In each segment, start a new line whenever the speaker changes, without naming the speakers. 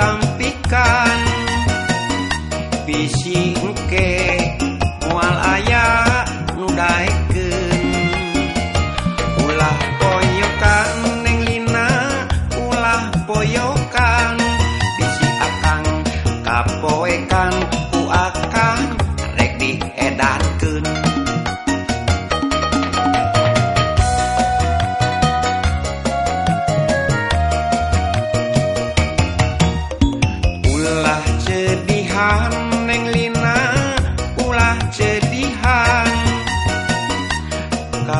tampikan. Bisingke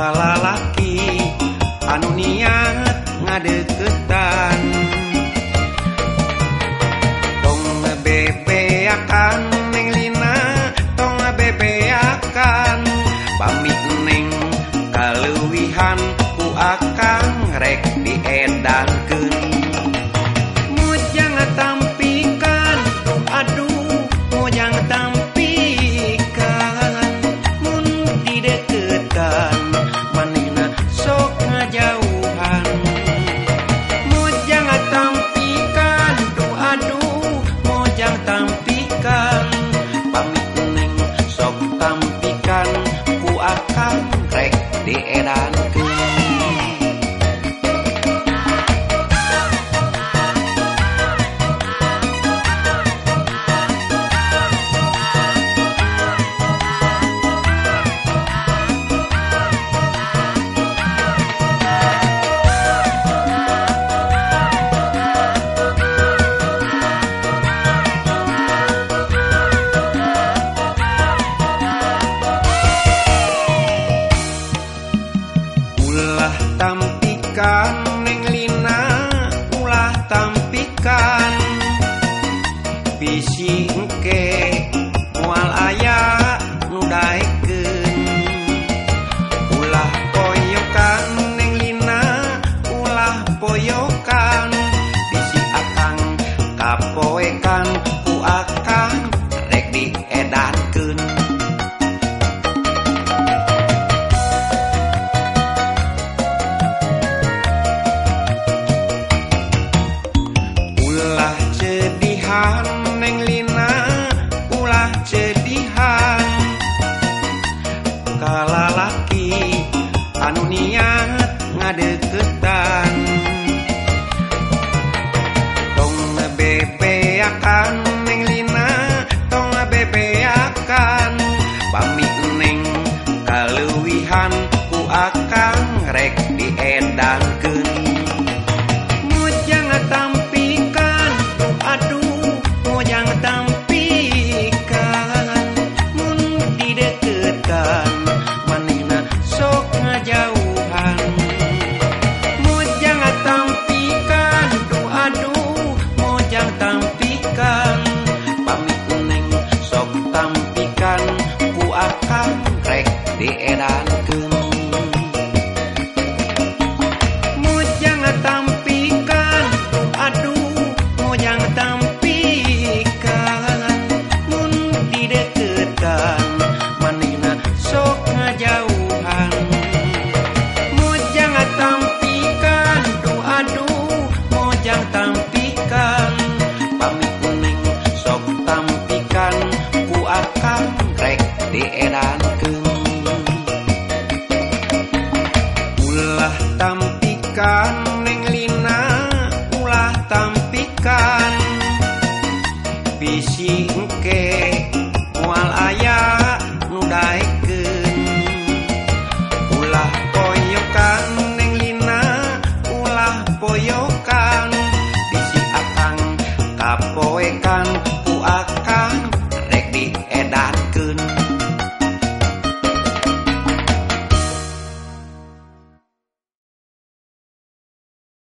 lalaki anu niat ngade tan ulah tampikan neng lina ulah tampikan. Bisi bebeakan neng lina tong bebeakan pami neng kaluwihan ku akang rek diedan ke kampret di eran. rek dienankeun ulah tampikan neng lina ulah tampikan. Bisi engke